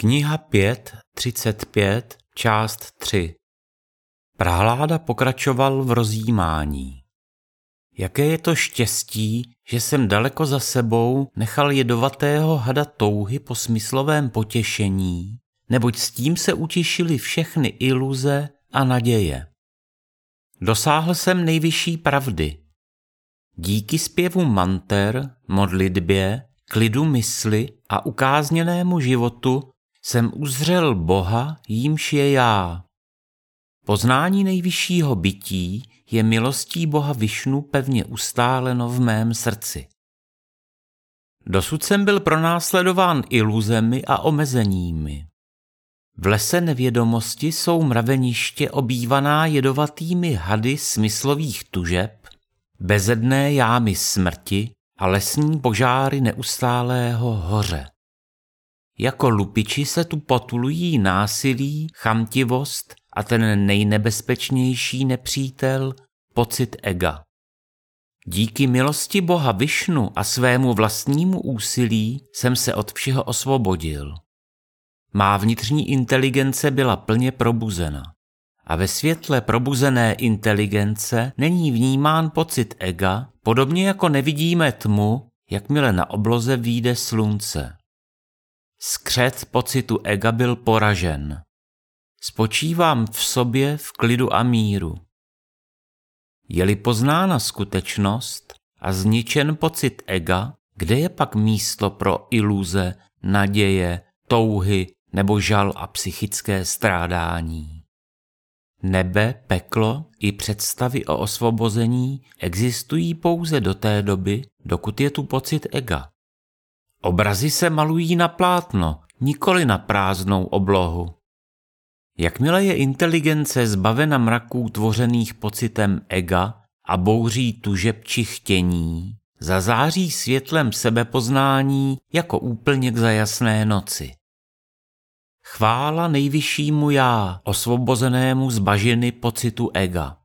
Kniha 5, 35, část 3 Prahláda pokračoval v rozjímání. Jaké je to štěstí, že jsem daleko za sebou nechal jedovatého hada touhy po smyslovém potěšení, neboť s tím se utěšily všechny iluze a naděje. Dosáhl jsem nejvyšší pravdy. Díky zpěvu manter, modlitbě, klidu mysli a ukázněnému životu jsem uzřel Boha, jímž je já. Poznání nejvyššího bytí je milostí Boha Višnu pevně ustáleno v mém srdci. Dosud jsem byl pronásledován iluzemi a omezeními. V lese nevědomosti jsou mraveniště obývaná jedovatými hady smyslových tužeb, bezedné jámy smrti a lesní požáry neustálého hoře. Jako lupiči se tu potulují násilí, chamtivost a ten nejnebezpečnější nepřítel, pocit ega. Díky milosti Boha Višnu a svému vlastnímu úsilí jsem se od všeho osvobodil. Má vnitřní inteligence byla plně probuzena. A ve světle probuzené inteligence není vnímán pocit ega, podobně jako nevidíme tmu, jakmile na obloze výjde slunce. Skřet pocitu ega byl poražen. Spočívám v sobě v klidu a míru. Je-li poznána skutečnost a zničen pocit ega, kde je pak místo pro iluze, naděje, touhy nebo žal a psychické strádání? Nebe, peklo i představy o osvobození existují pouze do té doby, dokud je tu pocit ega. Obrazy se malují na plátno, nikoli na prázdnou oblohu. Jakmile je inteligence zbavena mraků tvořených pocitem ega a bouří tužeb či chtění, zazáří světlem sebepoznání jako úplněk za jasné noci. Chvála nejvyššímu já, osvobozenému z bažiny pocitu ega.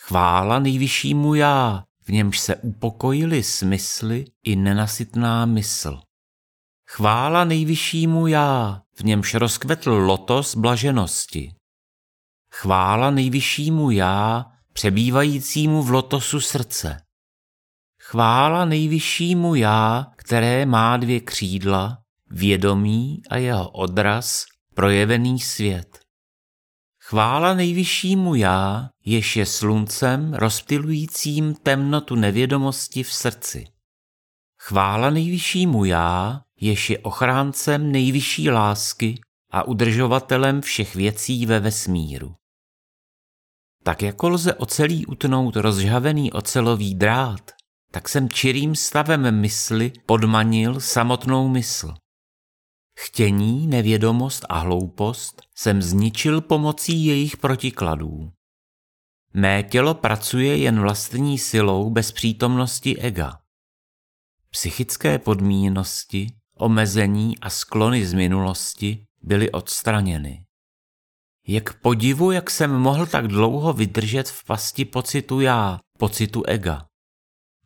Chvála nejvyššímu já, v němž se upokojily smysly i nenasytná mysl. Chvála nejvyššímu já, v němž rozkvetl lotos blaženosti. Chvála nejvyššímu já, přebývajícímu v lotosu srdce. Chvála nejvyššímu já, které má dvě křídla, vědomí a jeho odraz, projevený svět. Chvála nejvyššímu já, jež je sluncem rozptilujícím temnotu nevědomosti v srdci. Chvála nejvyššímu já, jež je ochráncem nejvyšší lásky a udržovatelem všech věcí ve vesmíru. Tak jako lze ocelí utnout rozžhavený ocelový drát, tak jsem čirým stavem mysli podmanil samotnou mysl. Chtění, nevědomost a hloupost jsem zničil pomocí jejich protikladů. Mé tělo pracuje jen vlastní silou bez přítomnosti ega. Psychické podmíněnosti, omezení a sklony z minulosti byly odstraněny. Jak podivu, jak jsem mohl tak dlouho vydržet v pasti pocitu já, pocitu ega.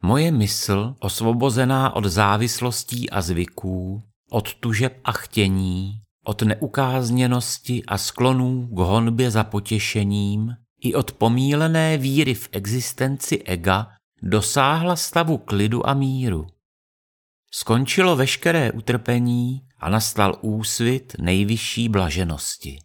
Moje mysl, osvobozená od závislostí a zvyků, od tužeb a chtění, od neukázněnosti a sklonů k honbě za potěšením i od pomílené víry v existenci ega dosáhla stavu klidu a míru. Skončilo veškeré utrpení a nastal úsvit nejvyšší blaženosti.